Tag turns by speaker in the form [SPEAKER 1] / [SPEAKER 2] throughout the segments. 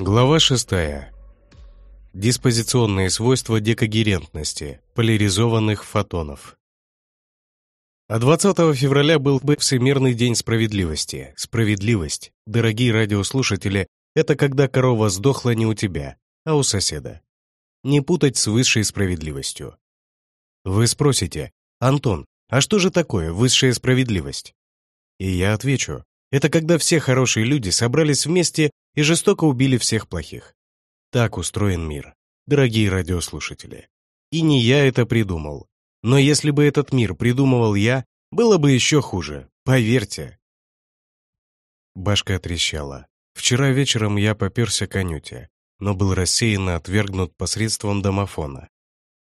[SPEAKER 1] Глава 6. Диспозиционные свойства декогерентности поляризованных фотонов. А 20 февраля был бы Всемирный день справедливости. Справедливость, дорогие радиослушатели, это когда корова сдохла не у тебя, а у соседа. Не путать с высшей справедливостью. Вы спросите, Антон, а что же такое высшая справедливость? И я отвечу, это когда все хорошие люди собрались вместе и жестоко убили всех плохих. Так устроен мир, дорогие радиослушатели. И не я это придумал. Но если бы этот мир придумывал я, было бы еще хуже, поверьте. Башка трещала. Вчера вечером я поперся к Анюте, но был рассеянно отвергнут посредством домофона.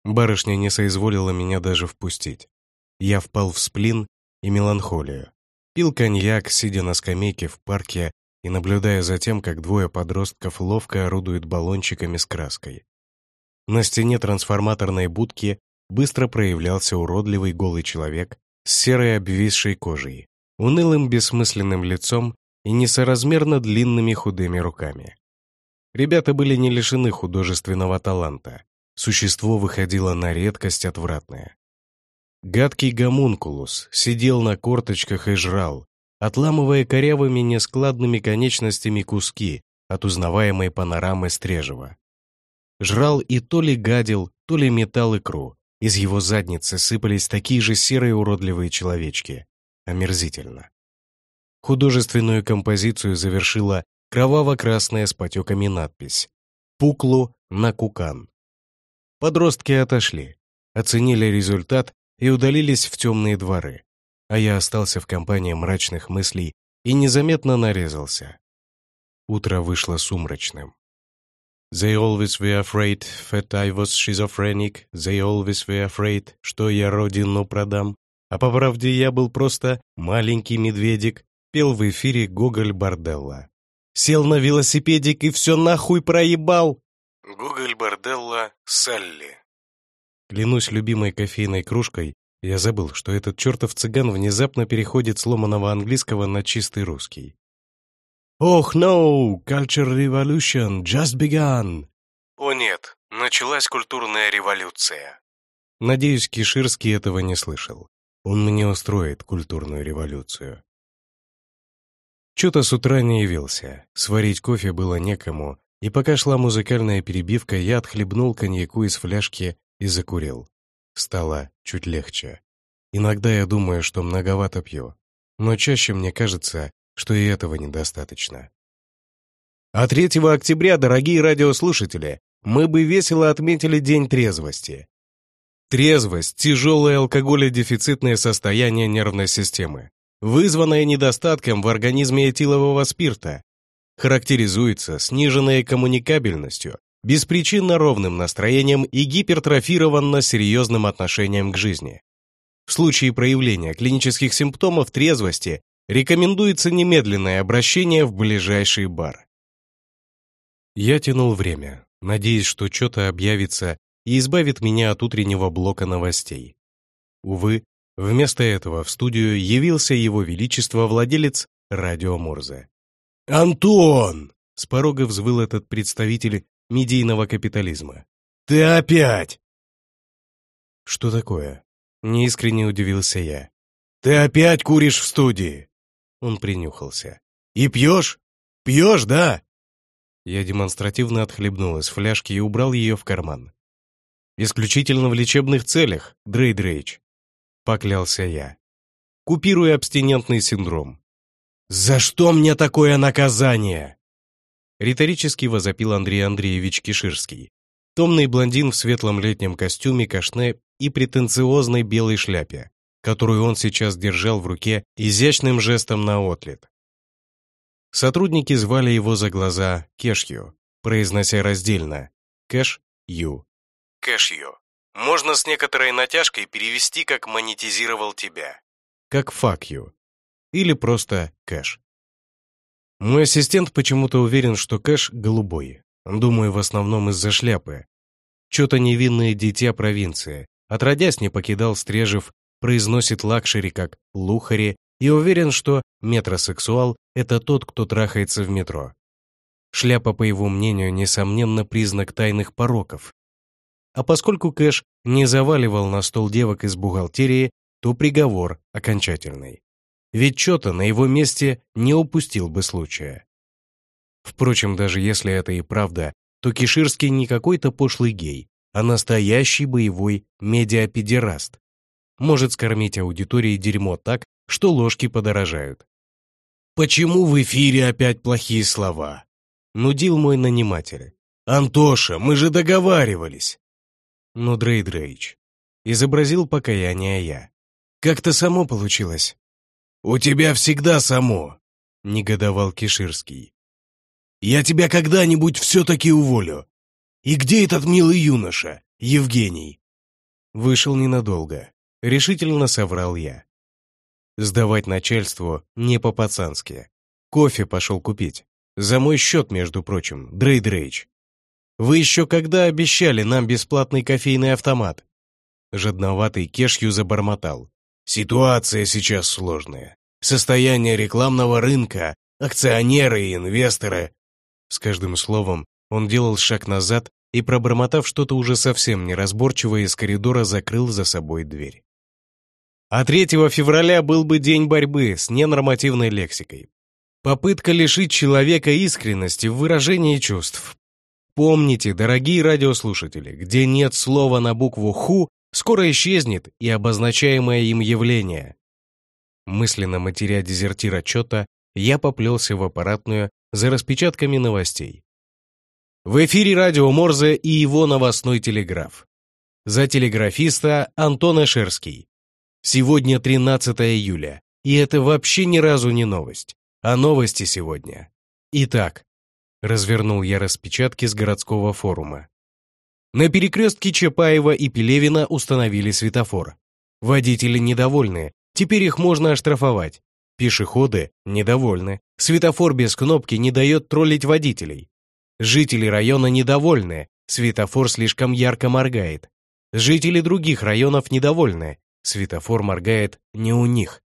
[SPEAKER 1] Барышня не соизволила меня даже впустить. Я впал в сплин и меланхолию. Пил коньяк, сидя на скамейке в парке и наблюдая за тем, как двое подростков ловко орудуют баллончиками с краской. На стене трансформаторной будки быстро проявлялся уродливый голый человек с серой обвисшей кожей, унылым бессмысленным лицом и несоразмерно длинными худыми руками. Ребята были не лишены художественного таланта. Существо выходило на редкость отвратное. Гадкий гомункулус сидел на корточках и жрал, отламывая корявыми нескладными конечностями куски от узнаваемой панорамы Стрежева. Жрал и то ли гадил, то ли метал икру. Из его задницы сыпались такие же серые уродливые человечки. Омерзительно. Художественную композицию завершила кроваво-красная с потеками надпись «Пуклу на кукан». Подростки отошли, оценили результат и удалились в темные дворы а я остался в компании мрачных мыслей и незаметно нарезался. Утро вышло сумрачным. They always were afraid that I was schizophrenic. They always were afraid, что я родину продам. А по правде я был просто маленький медведик, пел в эфире Гоголь Борделла. Сел на велосипедик и все нахуй проебал. Гоголь Борделла Салли. Клянусь любимой кофейной кружкой, я забыл, что этот чертов цыган внезапно переходит с ломаного английского на чистый русский. «Ох, no! Culture Revolution just begun!» «О нет, началась культурная революция!» Надеюсь, Киширский этого не слышал. Он мне устроит культурную революцию. Чё-то с утра не явился, сварить кофе было некому, и пока шла музыкальная перебивка, я отхлебнул коньяку из фляжки и закурил. Стало чуть легче. Иногда я думаю, что многовато пью, но чаще мне кажется, что и этого недостаточно. А 3 октября, дорогие радиослушатели, мы бы весело отметили День трезвости. Трезвость – тяжелое алкоголедефицитное состояние нервной системы, вызванное недостатком в организме этилового спирта, характеризуется сниженной коммуникабельностью, беспричинно ровным настроением и гипертрофированно серьезным отношением к жизни. В случае проявления клинических симптомов трезвости рекомендуется немедленное обращение в ближайший бар. Я тянул время, надеясь, что что-то объявится и избавит меня от утреннего блока новостей. Увы, вместо этого в студию явился его величество владелец радио Морзе. «Антон!» — с порога взвыл этот представитель медийного капитализма. «Ты опять!» «Что такое?» — неискренне удивился я. «Ты опять куришь в студии?» Он принюхался. «И пьешь? Пьешь, да?» Я демонстративно отхлебнул из фляжки и убрал ее в карман. «Исключительно в лечебных целях, Дрей Дрейч», — поклялся я. «Купируя абстинентный синдром». «За что мне такое наказание?» Риторически возопил Андрей Андреевич Киширский. Томный блондин в светлом летнем костюме, кашне и претенциозной белой шляпе, которую он сейчас держал в руке изящным жестом на отлет. Сотрудники звали его за глаза Кешью, произнося раздельно «Кэш-Ю». «Кэш-Ю». Можно с некоторой натяжкой перевести как «монетизировал тебя», как «fuck you» или просто «кэш». Мой ассистент почему-то уверен, что кэш голубой. Думаю, в основном из-за шляпы. Чё-то невинное дитя провинции. Отродясь не покидал Стрежев, произносит luxury как лухари и уверен, что метросексуал — это тот, кто трахается в метро. Шляпа, по его мнению, несомненно признак тайных пороков. А поскольку Кэш не заваливал на стол девок из бухгалтерии, то приговор окончательный. Ведь что-то на его месте не упустил бы случая. Впрочем, даже если это и правда, то Киширский не какой-то пошлый гей, а настоящий боевой медиапедераст. Может скормить аудитории дерьмо так, что ложки подорожают. «Почему в эфире опять плохие слова?» Нудил мой наниматель. «Антоша, мы же договаривались!» Ну, Дрей Дрейч. Изобразил покаяние я. «Как-то само получилось». «У тебя всегда само», — негодовал Киширский. «Я тебя когда-нибудь все-таки уволю. И где этот милый юноша, Евгений?» Вышел ненадолго. Решительно соврал я. Сдавать начальству не по-пацански. Кофе пошел купить. За мой счет, между прочим, Дрей Дрейч. Вы еще когда обещали нам бесплатный кофейный автомат? Жадноватый кешью забормотал. Ситуация сейчас сложная. Состояние рекламного рынка, акционеры и инвесторы. С каждым словом он делал шаг назад и, пробормотав что-то уже совсем неразборчивое, из коридора закрыл за собой дверь. А 3 февраля был бы день борьбы с ненормативной лексикой. Попытка лишить человека искренности в выражении чувств. Помните, дорогие радиослушатели, где нет слова на букву «ху», скоро исчезнет и обозначаемое им явление. Мысленно матеря дезертир отчета, я поплелся в аппаратную за распечатками новостей. В эфире радио Морзе и его новостной телеграф. За телеграфиста Антон Эшерский. Сегодня 13 июля, и это вообще ни разу не новость, а новости сегодня. Итак, развернул я распечатки с городского форума. На перекрестке Чапаева и Пелевина установили светофор. Водители недовольны, теперь их можно оштрафовать. Пешеходы недовольны, светофор без кнопки не дает троллить водителей. Жители района недовольны, светофор слишком ярко моргает. Жители других районов недовольны, Светофор моргает не у них.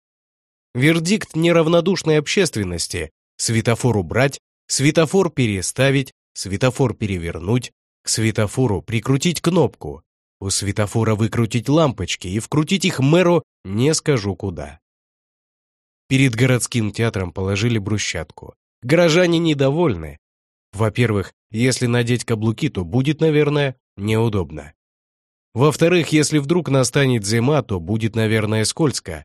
[SPEAKER 1] Вердикт неравнодушной общественности. Светофор убрать, светофор переставить, светофор перевернуть, к светофору прикрутить кнопку, у светофора выкрутить лампочки и вкрутить их мэру не скажу куда. Перед городским театром положили брусчатку. Горожане недовольны. Во-первых, если надеть каблуки, то будет, наверное, неудобно. Во-вторых, если вдруг настанет зима, то будет, наверное, скользко.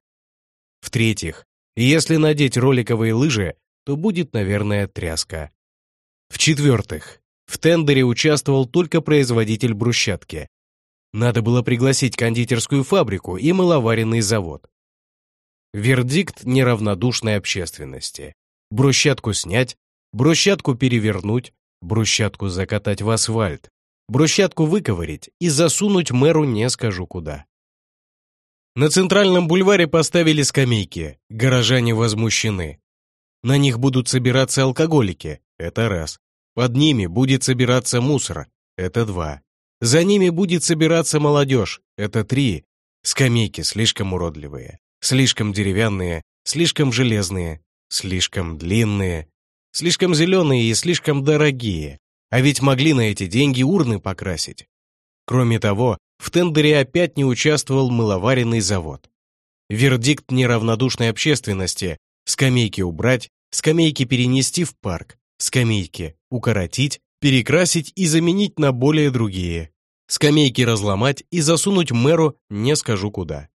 [SPEAKER 1] В-третьих, если надеть роликовые лыжи, то будет, наверное, тряска. В-четвертых, в тендере участвовал только производитель брусчатки. Надо было пригласить кондитерскую фабрику и маловаренный завод. Вердикт неравнодушной общественности. Брусчатку снять, брусчатку перевернуть, брусчатку закатать в асфальт, брусчатку выковырить и засунуть мэру не скажу куда. На центральном бульваре поставили скамейки, горожане возмущены. На них будут собираться алкоголики, это раз. Под ними будет собираться мусор, это два. За ними будет собираться молодежь, это три. Скамейки слишком уродливые, слишком деревянные, слишком железные, слишком длинные, слишком зеленые и слишком дорогие. А ведь могли на эти деньги урны покрасить. Кроме того, в тендере опять не участвовал мыловаренный завод. Вердикт неравнодушной общественности – скамейки убрать, скамейки перенести в парк, скамейки укоротить, перекрасить и заменить на более другие. Скамейки разломать и засунуть мэру не скажу куда.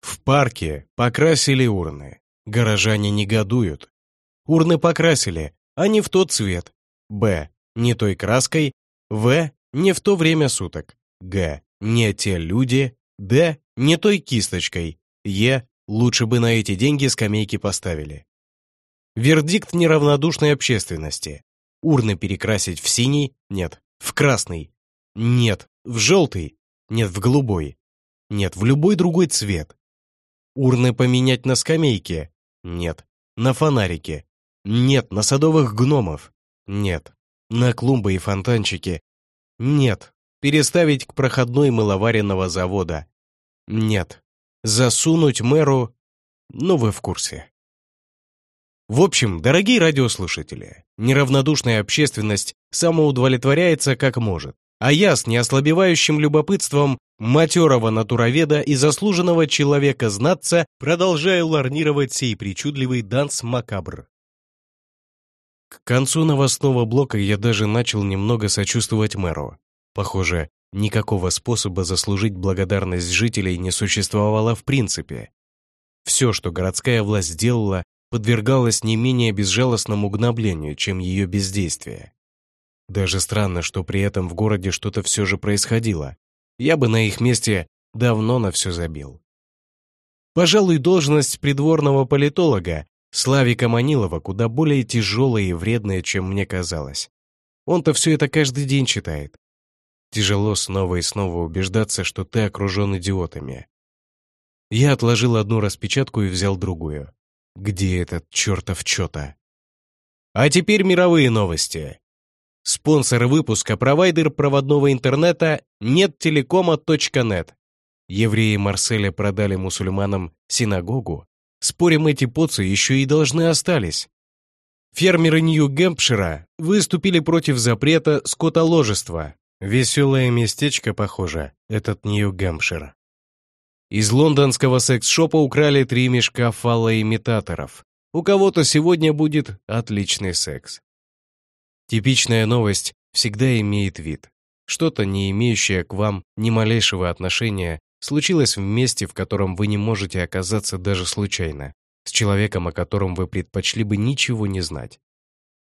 [SPEAKER 1] В парке покрасили урны. Горожане негодуют. Урны покрасили, а не в тот цвет, Б. Не той краской. В. Не в то время суток. Г. Не те люди. Д. Не той кисточкой. Е. Лучше бы на эти деньги скамейки поставили. Вердикт неравнодушной общественности. Урны перекрасить в синий? Нет. В красный? Нет. В желтый? Нет, в голубой. Нет, в любой другой цвет. Урны поменять на скамейке? Нет. На фонарике? Нет, на садовых гномов. Нет. На клумбы и фонтанчики? Нет. Переставить к проходной мыловаренного завода? Нет. Засунуть мэру? Ну, вы в курсе. В общем, дорогие радиослушатели, неравнодушная общественность самоудовлетворяется как может, а я с неослабевающим любопытством матерого натуроведа и заслуженного человека-знатца продолжаю ларнировать сей причудливый данс макабр. К концу новостного блока я даже начал немного сочувствовать мэру. Похоже, никакого способа заслужить благодарность жителей не существовало в принципе. Все, что городская власть сделала, подвергалось не менее безжалостному гноблению, чем ее бездействие. Даже странно, что при этом в городе что-то все же происходило. Я бы на их месте давно на все забил. Пожалуй, должность придворного политолога Славика Манилова куда более тяжелая и вредная, чем мне казалось. Он-то все это каждый день читает. Тяжело снова и снова убеждаться, что ты окружен идиотами. Я отложил одну распечатку и взял другую. Где этот чертов чё-то? А теперь мировые новости. Спонсор выпуска – провайдер проводного интернета неттелекома.нет. Евреи Марселя продали мусульманам синагогу. Спорим, эти поцы еще и должны остались. Фермеры Нью-Гэмпшира выступили против запрета скотоложества. Веселое местечко, похоже, этот Нью-Гэмпшир. Из лондонского секс-шопа украли три мешка фалоимитаторов. У кого-то сегодня будет отличный секс. Типичная новость всегда имеет вид. Что-то, не имеющее к вам ни малейшего отношения, случилось в месте, в котором вы не можете оказаться даже случайно, с человеком, о котором вы предпочли бы ничего не знать.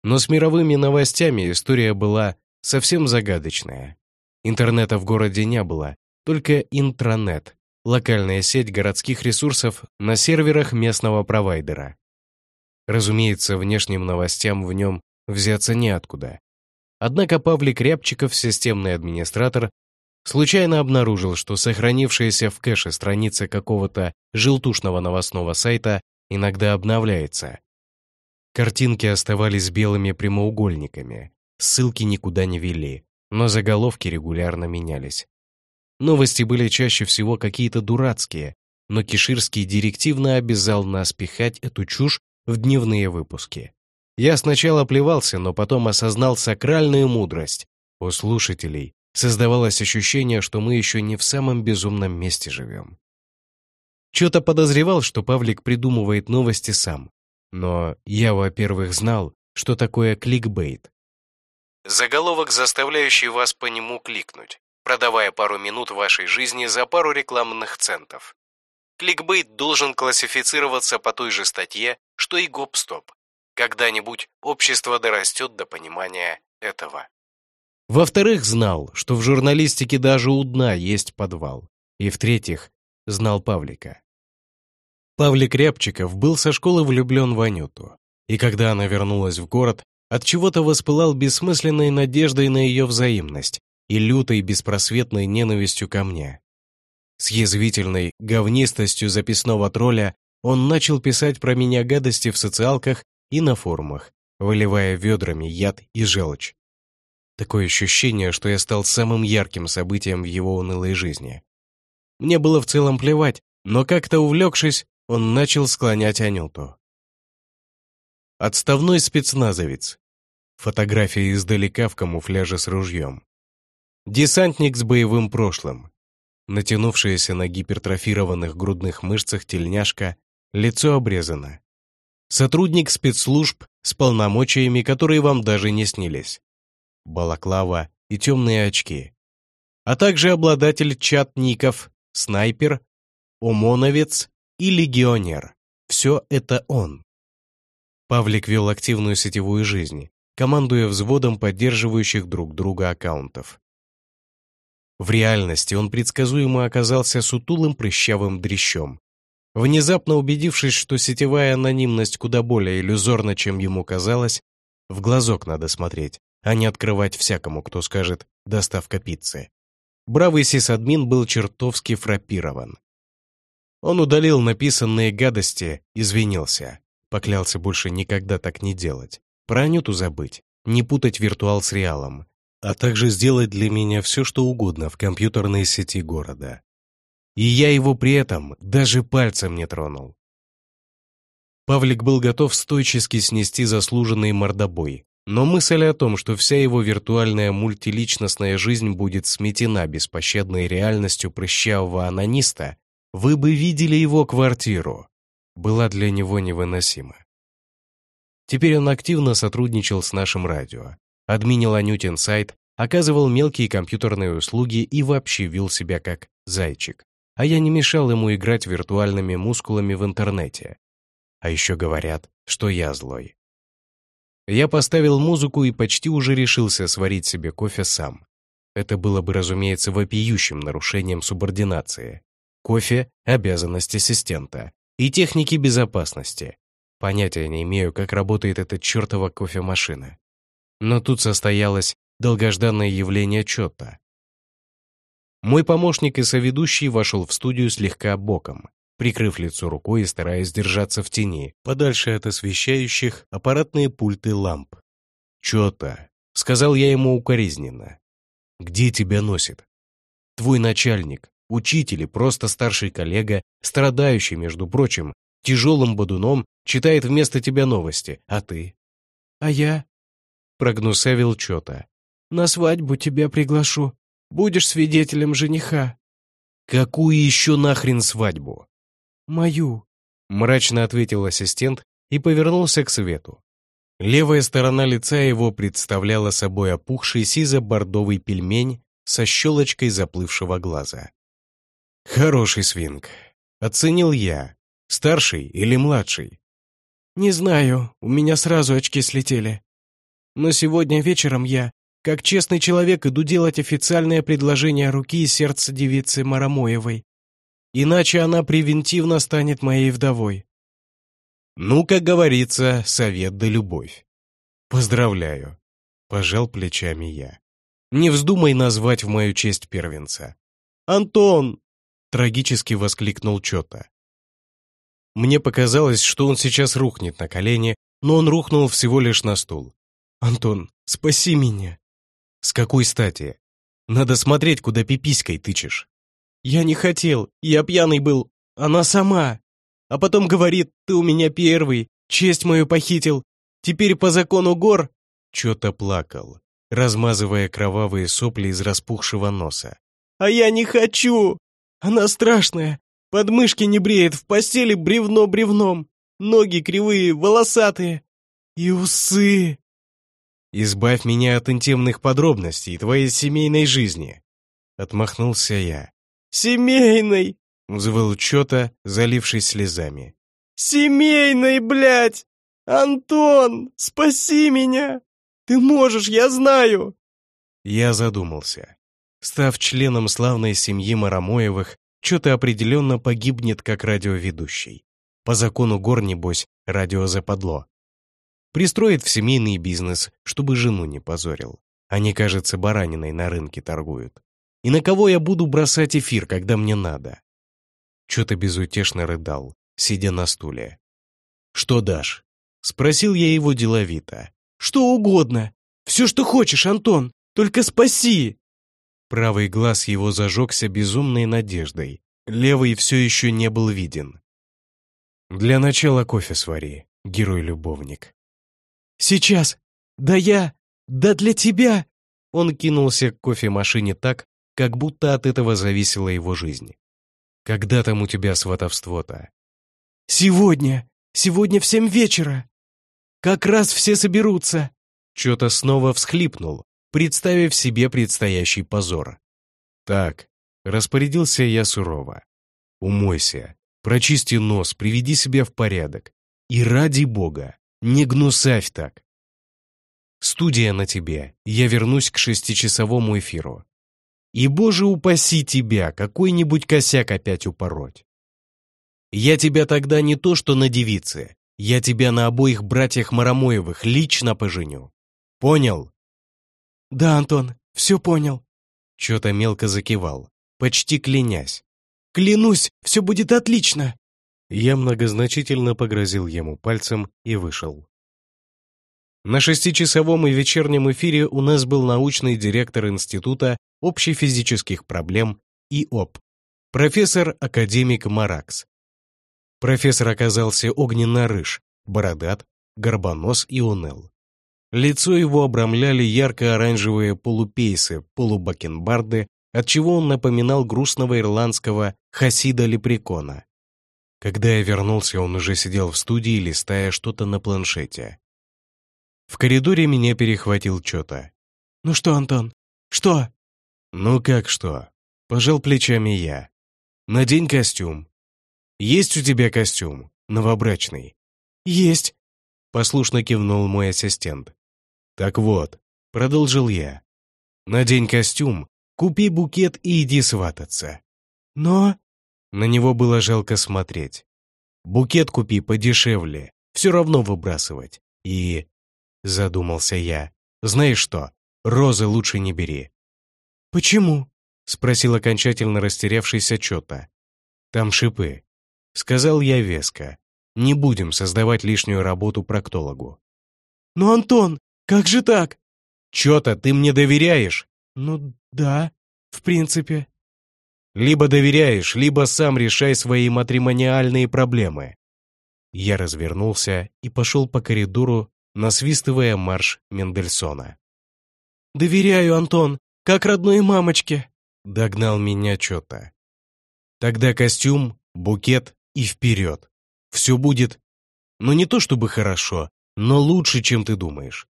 [SPEAKER 1] Но с мировыми новостями история была совсем загадочная. Интернета в городе не было, только интранет, локальная сеть городских ресурсов на серверах местного провайдера. Разумеется, внешним новостям в нем взяться неоткуда. Однако Павлик Рябчиков, системный администратор, случайно обнаружил, что сохранившаяся в кэше страница какого-то желтушного новостного сайта иногда обновляется. Картинки оставались белыми прямоугольниками, ссылки никуда не вели, но заголовки регулярно менялись. Новости были чаще всего какие-то дурацкие, но Киширский директивно обязал нас пихать эту чушь в дневные выпуски. Я сначала плевался, но потом осознал сакральную мудрость. У слушателей создавалось ощущение, что мы еще не в самом безумном месте живем. Чё-то подозревал, что Павлик придумывает новости сам. Но я, во-первых, знал, что такое кликбейт. Заголовок, заставляющий вас по нему кликнуть продавая пару минут вашей жизни за пару рекламных центов. Кликбейт должен классифицироваться по той же статье, что и гоп-стоп. Когда-нибудь общество дорастет до понимания этого. Во-вторых, знал, что в журналистике даже у дна есть подвал. И в-третьих, знал Павлика. Павлик Рябчиков был со школы влюблен в Анюту. И когда она вернулась в город, от чего то воспылал бессмысленной надеждой на ее взаимность и лютой беспросветной ненавистью ко мне. С язвительной говнистостью записного тролля он начал писать про меня гадости в социалках и на форумах, выливая ведрами яд и желчь. Такое ощущение, что я стал самым ярким событием в его унылой жизни. Мне было в целом плевать, но как-то увлекшись, он начал склонять Анюту. Отставной спецназовец. Фотография издалека в камуфляже с ружьем. Десантник с боевым прошлым. Натянувшаяся на гипертрофированных грудных мышцах тельняшка, лицо обрезано. Сотрудник спецслужб с полномочиями, которые вам даже не снились. Балаклава и темные очки. А также обладатель чат-ников, снайпер, ОМОНовец и легионер. Все это он. Павлик вел активную сетевую жизнь, командуя взводом поддерживающих друг друга аккаунтов. В реальности он предсказуемо оказался сутулым прыщавым дрящом. Внезапно убедившись, что сетевая анонимность куда более иллюзорна, чем ему казалось, в глазок надо смотреть, а не открывать всякому, кто скажет «доставка пиццы». Бравый сисадмин был чертовски фрапирован. Он удалил написанные гадости, извинился, поклялся больше никогда так не делать, про Анюту забыть, не путать виртуал с реалом, а также сделать для меня все, что угодно в компьютерной сети города. И я его при этом даже пальцем не тронул. Павлик был готов стойчески снести заслуженный мордобой, но мысль о том, что вся его виртуальная мультиличностная жизнь будет сметена беспощадной реальностью прыщавого анониста, вы бы видели его квартиру, была для него невыносима. Теперь он активно сотрудничал с нашим радио, админил Анютин сайт, оказывал мелкие компьютерные услуги и вообще вел себя как зайчик. А я не мешал ему играть виртуальными мускулами в интернете. А еще говорят, что я злой. Я поставил музыку и почти уже решился сварить себе кофе сам. Это было бы, разумеется, вопиющим нарушением субординации. Кофе — обязанность ассистента. И техники безопасности. Понятия не имею, как работает эта чертова кофемашина. Но тут состоялось долгожданное явление чета. Мой помощник и соведущий вошел в студию слегка боком, прикрыв лицо рукой и стараясь держаться в тени, подальше от освещающих аппаратные пульты ламп. «Чё-то», — сказал я ему укоризненно. «Где тебя носит?» «Твой начальник, учитель и просто старший коллега, страдающий, между прочим, тяжелым бодуном, читает вместо тебя новости, а ты?»
[SPEAKER 2] «А я?» — прогнусавил чё-то. «На свадьбу тебя приглашу. Будешь свидетелем жениха».
[SPEAKER 1] «Какую еще нахрен свадьбу?»
[SPEAKER 2] «Мою», —
[SPEAKER 1] мрачно ответил ассистент и повернулся к свету. Левая сторона лица его представляла собой опухший сизо-бордовый пельмень со щелочкой заплывшего глаза. «Хороший свинг», — оценил я. «Старший или младший?»
[SPEAKER 2] «Не знаю, у меня сразу очки слетели. Но сегодня вечером я, как честный человек, иду делать официальное предложение руки и сердца девицы Марамоевой. Иначе она превентивно станет моей вдовой.
[SPEAKER 1] Ну, как говорится, совет да любовь. Поздравляю. Пожал плечами я. Не вздумай назвать в мою честь первенца. Антон! Трагически воскликнул Чота. Мне показалось, что он сейчас рухнет на колени, но он рухнул всего лишь на стул. «Антон, спаси меня!» «С какой стати? Надо смотреть, куда пиписькой тычешь».
[SPEAKER 2] «Я не хотел, я пьяный был, она сама. А потом говорит, ты у меня первый, честь мою похитил. Теперь по закону гор...»
[SPEAKER 1] Чё-то плакал, размазывая кровавые сопли из распухшего носа.
[SPEAKER 2] «А я не хочу! Она страшная, подмышки не бреет, в постели бревно бревном, ноги кривые, волосатые. И усы!»
[SPEAKER 1] «Избавь меня от интимных подробностей твоей семейной жизни», — отмахнулся я.
[SPEAKER 2] «Семейной!»
[SPEAKER 1] — взвыл Чота, залившись слезами.
[SPEAKER 2] «Семейной, блядь! Антон, спаси меня! Ты можешь, я знаю!»
[SPEAKER 1] Я задумался. Став членом славной семьи Марамоевых, Чота определенно погибнет как радиоведущий. По закону гор, небось, радио западло. Пристроит в семейный бизнес, чтобы жену не позорил. Они, кажется, бараниной на рынке торгуют. И на кого я буду бросать эфир, когда мне надо? Чё-то безутешно рыдал, сидя на стуле. «Что дашь?» — спросил я его деловито.
[SPEAKER 2] «Что угодно. Все, что хочешь, Антон. Только спаси!»
[SPEAKER 1] Правый глаз его зажегся безумной надеждой. Левый все еще не был виден. «Для начала кофе свари, герой-любовник».
[SPEAKER 2] «Сейчас! Да я! Да для тебя!»
[SPEAKER 1] Он кинулся к кофемашине так, как будто от этого зависела его жизнь. Когда там у тебя сватовство-то?
[SPEAKER 2] Сегодня! Сегодня в семь вечера! Как раз все соберутся!»
[SPEAKER 1] Чё-то снова всхлипнул, представив себе предстоящий позор. «Так», — распорядился я сурово, — «умойся, прочисти нос, приведи себя в порядок. И ради бога, не гнусавь так. Студия на тебе, я вернусь к шестичасовому эфиру. И, боже упаси тебя, какой-нибудь косяк опять упороть. Я тебя тогда не то что на девице, я тебя на обоих братьях Марамоевых лично поженю. Понял?
[SPEAKER 2] Да, Антон, все понял.
[SPEAKER 1] Чё-то мелко закивал, почти клянясь.
[SPEAKER 2] Клянусь, все будет отлично.
[SPEAKER 1] Я многозначительно погрозил ему пальцем и вышел. На шестичасовом и вечернем эфире у нас был научный директор Института общефизических проблем ИОП, профессор-академик Маракс. Профессор оказался огненно-рыж, бородат, горбонос и уныл. Лицо его обрамляли ярко-оранжевые полупейсы, полубакенбарды, отчего он напоминал грустного ирландского хасида лепрекона. Когда я вернулся, он уже сидел в студии, листая что-то на планшете. В коридоре меня перехватил что-то.
[SPEAKER 2] «Ну что, Антон, что?»
[SPEAKER 1] «Ну как что?» Пожал плечами я. «Надень костюм». «Есть у тебя костюм, новобрачный?»
[SPEAKER 2] «Есть», —
[SPEAKER 1] послушно кивнул мой ассистент. «Так вот», — продолжил я. «Надень костюм, купи букет и иди свататься».
[SPEAKER 2] «Но...»
[SPEAKER 1] На него было жалко смотреть. «Букет купи подешевле, все равно выбрасывать. И...» Задумался я. «Знаешь что, розы лучше не бери».
[SPEAKER 2] «Почему?»
[SPEAKER 1] Спросил окончательно растерявшийся Чота. «Там шипы», — сказал я веско. «Не будем создавать лишнюю работу проктологу».
[SPEAKER 2] «Но, Антон, как же так?»
[SPEAKER 1] «Чё-то ты мне доверяешь?»
[SPEAKER 2] «Ну, да, в принципе».
[SPEAKER 1] «Либо доверяешь, либо сам решай свои матримониальные проблемы». Я развернулся и пошел по коридору, насвистывая марш Мендельсона.
[SPEAKER 2] «Доверяю, Антон, как родной мамочке», —
[SPEAKER 1] догнал меня чё-то. «Тогда костюм, букет и вперед. Все будет, ну не то чтобы хорошо, но лучше, чем ты думаешь.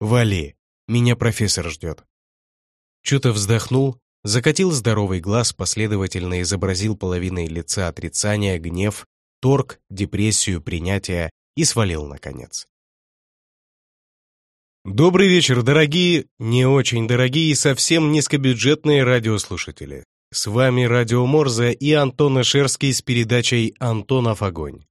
[SPEAKER 1] Вали, меня профессор ждет». Чё-то вздохнул, закатил здоровый глаз, последовательно изобразил половиной лица отрицания, гнев, торг, депрессию, принятие и свалил, наконец. Добрый вечер, дорогие, не очень дорогие и совсем низкобюджетные радиослушатели. С вами Радио Морзе и Антон Ашерский с передачей «Антонов огонь».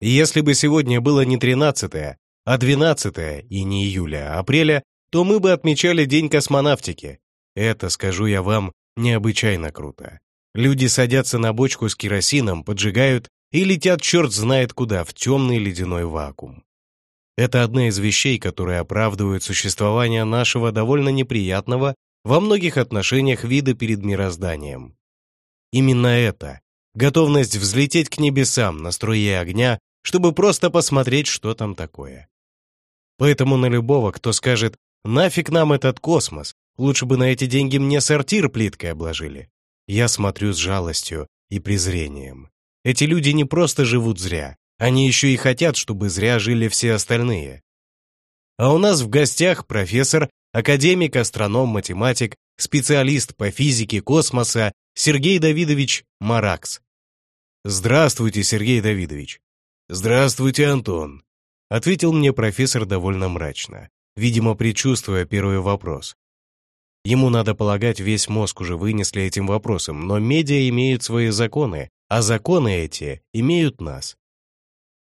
[SPEAKER 1] Если бы сегодня было не 13 а 12 и не июля, а апреля, то мы бы отмечали День космонавтики. Это, скажу я вам, необычайно круто. Люди садятся на бочку с керосином, поджигают и летят черт знает куда, в темный ледяной вакуум. Это одна из вещей, которые оправдывают существование нашего довольно неприятного во многих отношениях вида перед мирозданием. Именно это — готовность взлететь к небесам на струе огня, чтобы просто посмотреть, что там такое. Поэтому на любого, кто скажет «нафиг нам этот космос, лучше бы на эти деньги мне сортир плиткой обложили», я смотрю с жалостью и презрением. Эти люди не просто живут зря, они еще и хотят, чтобы зря жили все остальные. А у нас в гостях профессор, академик, астроном, математик, специалист по физике космоса Сергей Давидович Маракс. Здравствуйте, Сергей Давидович. Здравствуйте, Антон. Ответил мне профессор довольно мрачно, видимо, предчувствуя первый вопрос. Ему, надо полагать, весь мозг уже вынесли этим вопросом, но медиа имеют свои законы, а законы эти имеют нас.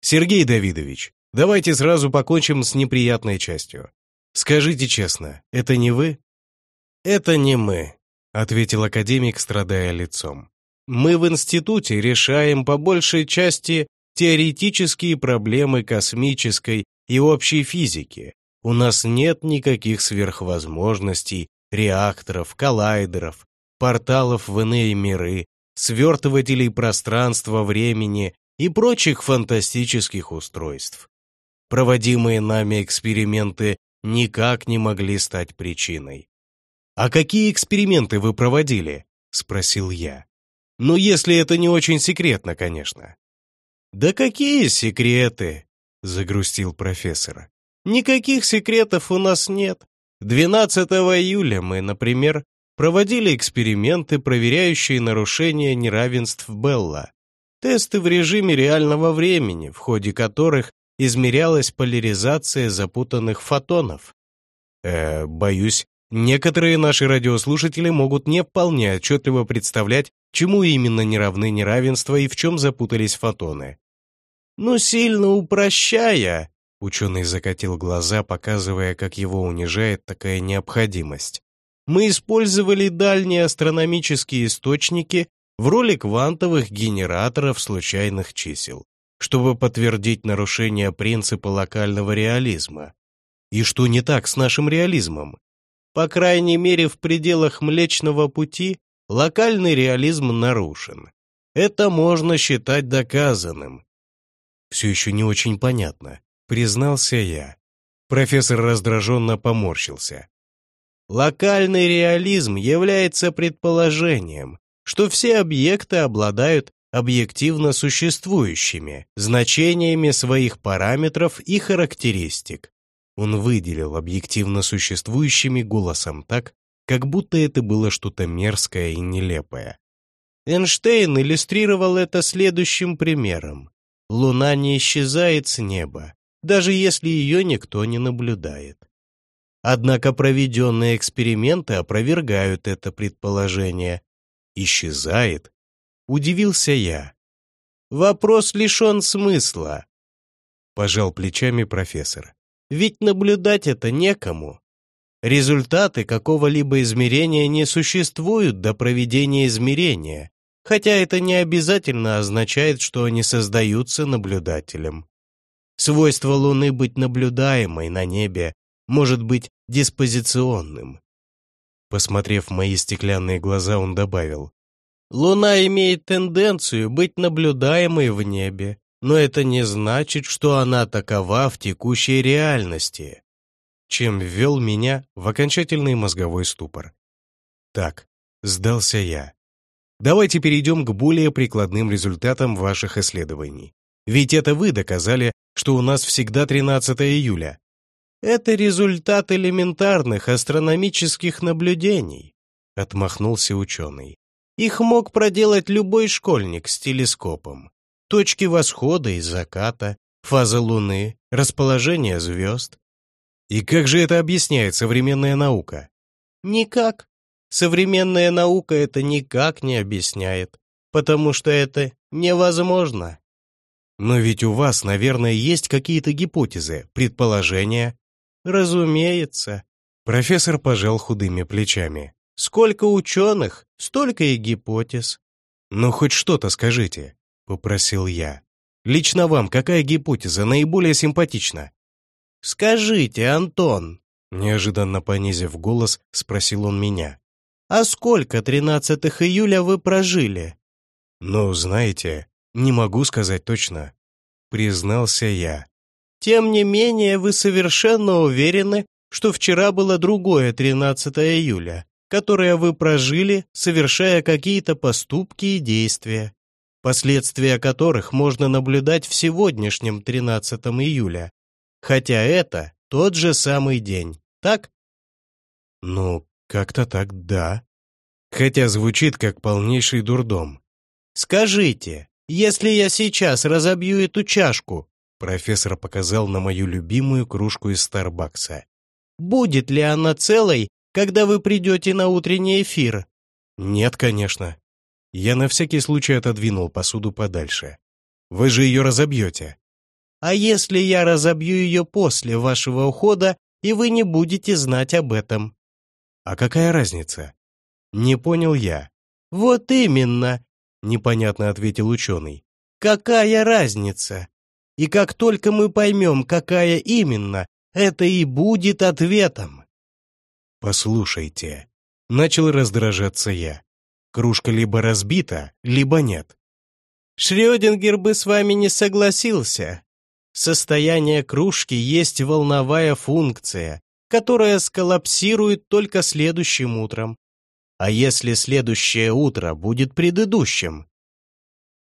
[SPEAKER 1] Сергей Давидович, давайте сразу покончим с неприятной частью. Скажите честно, это не вы? Это не мы, ответил академик, страдая лицом. Мы в институте решаем по большей части теоретические проблемы космической и общей физики. У нас нет никаких сверхвозможностей, реакторов, коллайдеров, порталов в иные миры, свертывателей пространства-времени и прочих фантастических устройств. Проводимые нами эксперименты никак не могли стать причиной. «А какие эксперименты вы проводили?» — спросил я. «Ну, если это не очень секретно, конечно». «Да какие секреты?» — загрустил профессор. «Никаких секретов у нас нет. 12 июля мы, например, проводили эксперименты, проверяющие нарушение неравенств Белла. Тесты в режиме реального времени, в ходе которых измерялась поляризация запутанных фотонов. Э, боюсь, некоторые наши радиослушатели могут не вполне отчетливо представлять, чему именно неравны неравенства и в чем запутались фотоны. «Ну, сильно упрощая», — ученый закатил глаза, показывая, как его унижает такая необходимость. «Мы использовали дальние астрономические источники в роли квантовых генераторов случайных чисел, чтобы подтвердить нарушение принципа локального реализма. И что не так с нашим реализмом? По крайней мере, в пределах Млечного Пути локальный реализм нарушен. это можно считать доказанным. Все еще не очень понятно, признался я. Профессор раздраженно поморщился. Локальный реализм является предположением, что все объекты обладают объективно существующими значениями своих параметров и характеристик. Он выделил объективно существующими голосом так, как будто это было что-то мерзкое и нелепое. Эйнштейн иллюстрировал это следующим примером. Луна не исчезает с неба, даже если ее никто не наблюдает. Однако проведенные эксперименты опровергают это предположение. Исчезает? Удивился я. Вопрос лишен смысла. Пожал плечами профессор. Ведь наблюдать это некому. Результаты какого-либо измерения не существуют до проведения измерения, хотя это не обязательно означает, что они создаются наблюдателем. Свойство Луны быть наблюдаемой на небе может быть диспозиционным. Посмотрев в мои стеклянные глаза, он добавил, «Луна имеет тенденцию быть наблюдаемой в небе, но это не значит, что она такова в текущей реальности», чем ввел меня в окончательный мозговой ступор. Так, сдался я. Давайте перейдем к более прикладным результатам ваших исследований. Ведь это вы доказали, что у нас всегда 13 июля. Это результат элементарных астрономических наблюдений, отмахнулся ученый. Их мог проделать любой школьник с телескопом. Точки восхода и заката, фаза Луны, расположение звезд. И как же это объясняет современная наука? Никак. Современная наука это никак не объясняет, потому что это невозможно. Но ведь у вас, наверное, есть какие-то гипотезы, предположения. Разумеется. Профессор пожал худыми плечами. Сколько ученых, столько и гипотез. Ну, хоть что-то скажите, попросил я. Лично вам какая гипотеза наиболее симпатична? Скажите, Антон, неожиданно понизив голос, спросил он меня. «А сколько 13 июля вы прожили?» «Ну, знаете, не могу сказать точно», — признался я. «Тем не менее, вы совершенно уверены, что вчера было другое 13 июля, которое вы прожили, совершая какие-то поступки и действия, последствия которых можно наблюдать в сегодняшнем 13 июля, хотя это тот же самый день, так?» «Ну, как-то так, да. Хотя звучит как полнейший дурдом. Скажите, если я сейчас разобью эту чашку, профессор показал на мою любимую кружку из Старбакса, будет ли она целой, когда вы придете на утренний эфир? Нет, конечно. Я на всякий случай отодвинул посуду подальше. Вы же ее разобьете. А если я разобью ее после вашего ухода, и вы не будете знать об этом? А какая разница? Не понял я. Вот именно, непонятно ответил ученый. Какая разница? И как только мы поймем, какая именно, это и будет ответом. Послушайте, начал раздражаться я. Кружка либо разбита, либо нет. Шрёдингер бы с вами не согласился. Состояние кружки есть волновая функция, которая сколлапсирует только следующим утром. А если следующее утро будет предыдущим?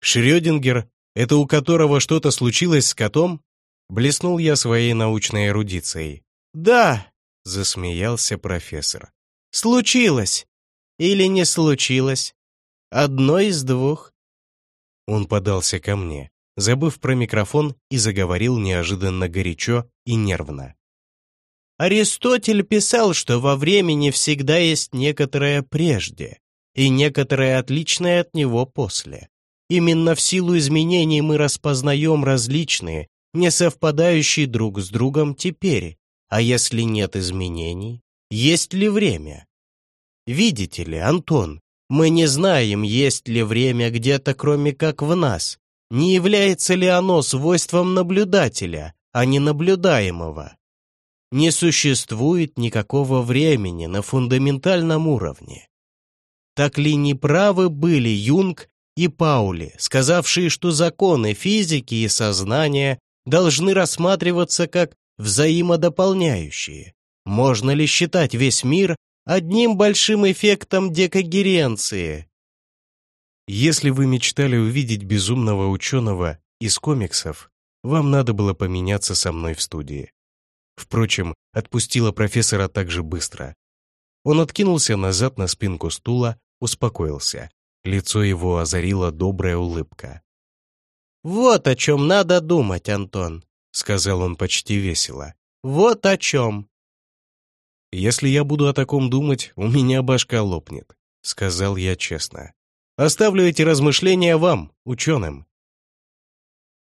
[SPEAKER 1] Шрёдингер, это у которого что-то случилось с котом? Блеснул я своей научной эрудицией. Да, засмеялся профессор. Случилось. Или не случилось. Одно из двух. Он подался ко мне, забыв про микрофон, и заговорил неожиданно горячо и нервно. Аристотель писал, что во времени всегда есть некоторое прежде и некоторое отличное от него после. Именно в силу изменений мы распознаем различные, не совпадающие друг с другом теперь, а если нет изменений, есть ли время? Видите ли, Антон, мы не знаем, есть ли время где-то, кроме как в нас. Не является ли оно свойством наблюдателя, а не наблюдаемого? Не существует никакого времени на фундаментальном уровне. Так ли неправы были Юнг
[SPEAKER 2] и Паули, сказавшие, что законы физики и сознания должны рассматриваться как взаимодополняющие. Можно ли считать весь мир одним большим эффектом декогеренции?
[SPEAKER 1] Если вы мечтали увидеть безумного ученого из комиксов, вам надо было поменяться со мной в студии. Впрочем, отпустила профессора так же быстро. Он откинулся назад на спинку стула, успокоился. Лицо его озарила добрая улыбка.
[SPEAKER 2] «Вот о чем надо думать, Антон», — сказал он почти весело. «Вот о чем».
[SPEAKER 1] «Если я буду о таком думать, у меня башка лопнет», — сказал я честно. «Оставлю эти размышления вам, ученым».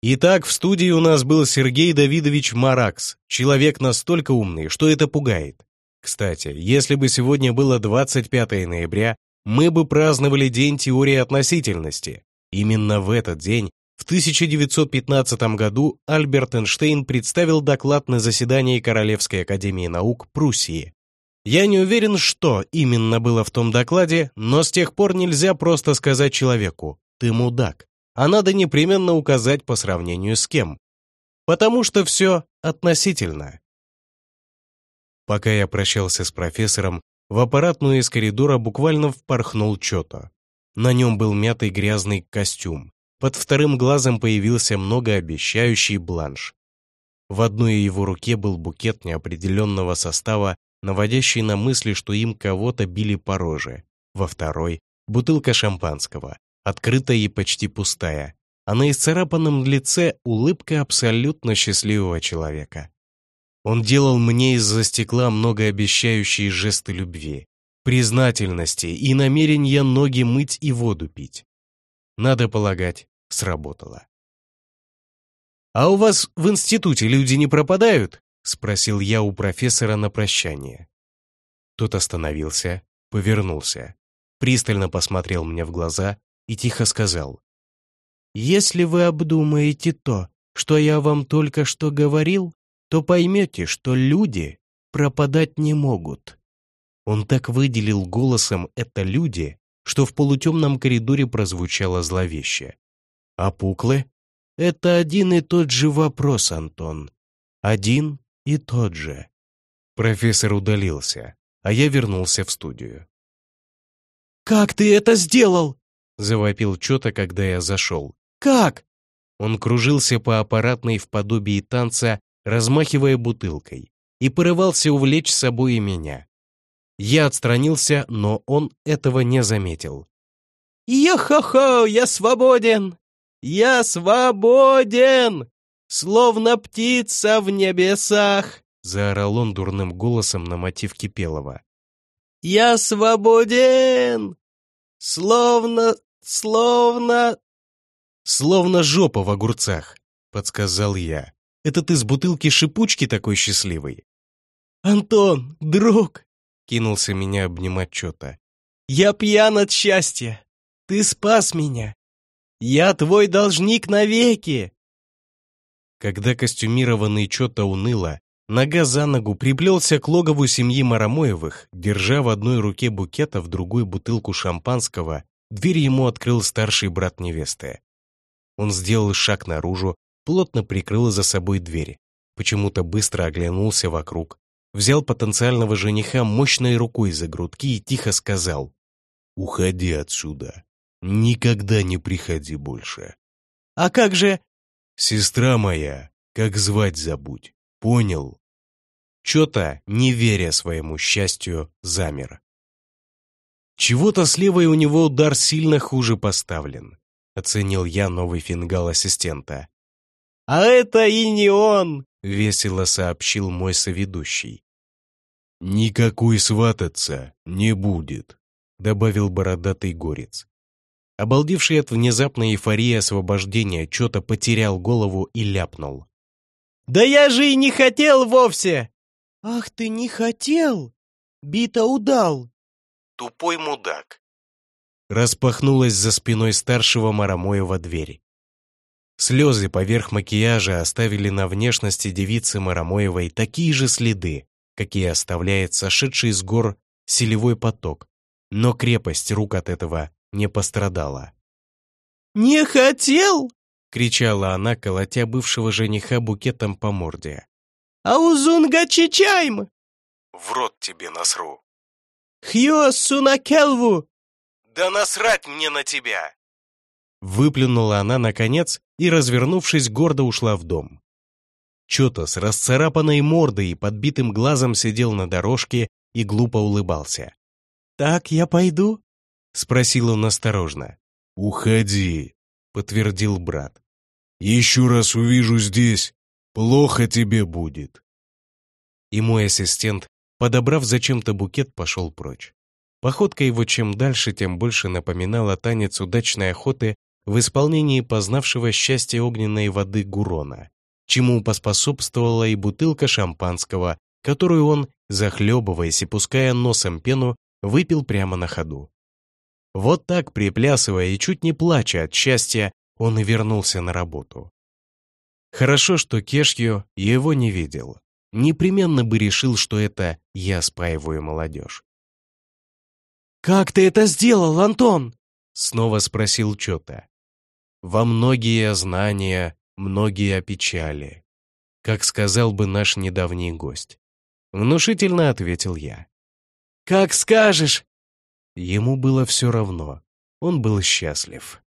[SPEAKER 1] Итак, в студии у нас был Сергей Давидович Маракс, человек настолько умный, что это пугает. Кстати, если бы сегодня было 25 ноября, мы бы праздновали День теории относительности. Именно в этот день, в 1915 году, Альберт Эйнштейн представил доклад на заседании Королевской академии наук Пруссии. Я не уверен, что именно было в том докладе, но с тех пор нельзя просто сказать человеку «ты мудак», а надо непременно указать по сравнению с кем. Потому что все относительно. Пока я прощался с профессором, в аппаратную из коридора буквально впорхнул Чото. На нем был мятый грязный костюм. Под вторым глазом появился многообещающий бланш. В одной его руке был букет неопределенного состава, наводящий на мысли, что им кого-то били по роже. Во второй — бутылка шампанского, открытая и почти пустая, а на исцарапанном лице улыбка абсолютно счастливого человека. Он делал мне из-за стекла многообещающие жесты любви, признательности и намерения ноги мыть и воду пить. Надо полагать, сработало. «А у вас в институте люди не пропадают?» — спросил я у профессора на прощание. Тот остановился, повернулся, пристально посмотрел мне в глаза и тихо сказал. «Если вы обдумаете то, что я вам только что говорил, то поймете, что люди пропадать не могут. Он так выделил голосом «это люди», что в полутемном коридоре прозвучало зловеще. А пуклы? Это один и тот же вопрос, Антон. Один и тот же. Профессор удалился, а я вернулся в студию.
[SPEAKER 2] «Как ты это сделал?»
[SPEAKER 1] — завопил Чота, когда я зашел.
[SPEAKER 2] «Как?»
[SPEAKER 1] Он кружился по аппаратной в подобии танца, размахивая бутылкой, и порывался увлечь с собой и меня. Я отстранился, но он этого не заметил.
[SPEAKER 2] «Я-хо-хо, я свободен! Я свободен! Словно птица в небесах!»
[SPEAKER 1] заорал он дурным голосом на мотив Кипелова.
[SPEAKER 2] «Я свободен! Словно, словно...»
[SPEAKER 1] «Словно жопа в огурцах», — подсказал я. Это ты с бутылки шипучки такой счастливый?»
[SPEAKER 2] «Антон, друг!» — кинулся меня обнимать что-то. «Я пьян от счастья! Ты спас меня! Я твой должник навеки!»
[SPEAKER 1] Когда костюмированный что-то уныло, нога за ногу приплелся к логову семьи Марамоевых, держа в одной руке букет, а в другой бутылку шампанского, дверь ему открыл старший брат невесты. Он сделал шаг наружу, плотно прикрыла за собой дверь, почему-то быстро оглянулся вокруг, взял потенциального жениха мощной рукой за грудки и тихо сказал «Уходи отсюда, никогда не приходи больше».
[SPEAKER 2] «А как же...»
[SPEAKER 1] «Сестра моя, как звать забудь, понял?» Чё-то, не веря своему счастью, замер. Чего-то с левой у него удар сильно хуже поставлен, оценил я новый фингал ассистента.
[SPEAKER 2] «А это и не он!»
[SPEAKER 1] — весело сообщил мой соведущий. «Никакой свататься не будет», — добавил бородатый горец. Обалдевший от внезапной эйфории освобождения, что-то потерял голову и ляпнул.
[SPEAKER 2] «Да я же и не хотел вовсе!»
[SPEAKER 3] «Ах ты не хотел! Бита удал!»
[SPEAKER 1] Тупой мудак. Распахнулась за спиной старшего Марамоева дверь. Слезы поверх макияжа оставили на внешности девицы Марамоевой такие же следы, какие оставляет сошедший с гор селевой поток, но крепость рук от этого не пострадала.
[SPEAKER 3] Не хотел?
[SPEAKER 2] Кричала она, колотя бывшего жениха букетом по морде.
[SPEAKER 3] А узунга чичайм!
[SPEAKER 1] В рот тебе насру.
[SPEAKER 3] Хьё сунакелву!
[SPEAKER 1] Да насрать мне на тебя!
[SPEAKER 2] Выплюнула она, наконец, и, развернувшись, гордо ушла в дом. Чото с расцарапанной мордой и подбитым глазом сидел на дорожке и глупо улыбался.
[SPEAKER 3] «Так я пойду?»
[SPEAKER 2] — спросил он осторожно.
[SPEAKER 1] «Уходи», —
[SPEAKER 2] подтвердил брат.
[SPEAKER 1] «Еще раз увижу здесь, плохо тебе будет».
[SPEAKER 2] И мой ассистент, подобрав зачем-то букет, пошел прочь. Походка его чем дальше, тем больше напоминала танец удачной охоты в исполнении познавшего счастье огненной воды Гурона, чему поспособствовала и бутылка шампанского, которую он, захлебываясь и пуская носом пену, выпил прямо на ходу. Вот так, приплясывая и чуть не плача от счастья, он и вернулся на работу. Хорошо, что Кешью его не видел. Непременно бы решил, что это я спаиваю молодежь.
[SPEAKER 3] «Как ты это сделал, Антон?»
[SPEAKER 2] Снова спросил Чота. «Во многие знания, многие печали», как сказал бы наш недавний гость. Внушительно ответил я.
[SPEAKER 3] «Как скажешь!»
[SPEAKER 2] Ему было все равно. Он был счастлив.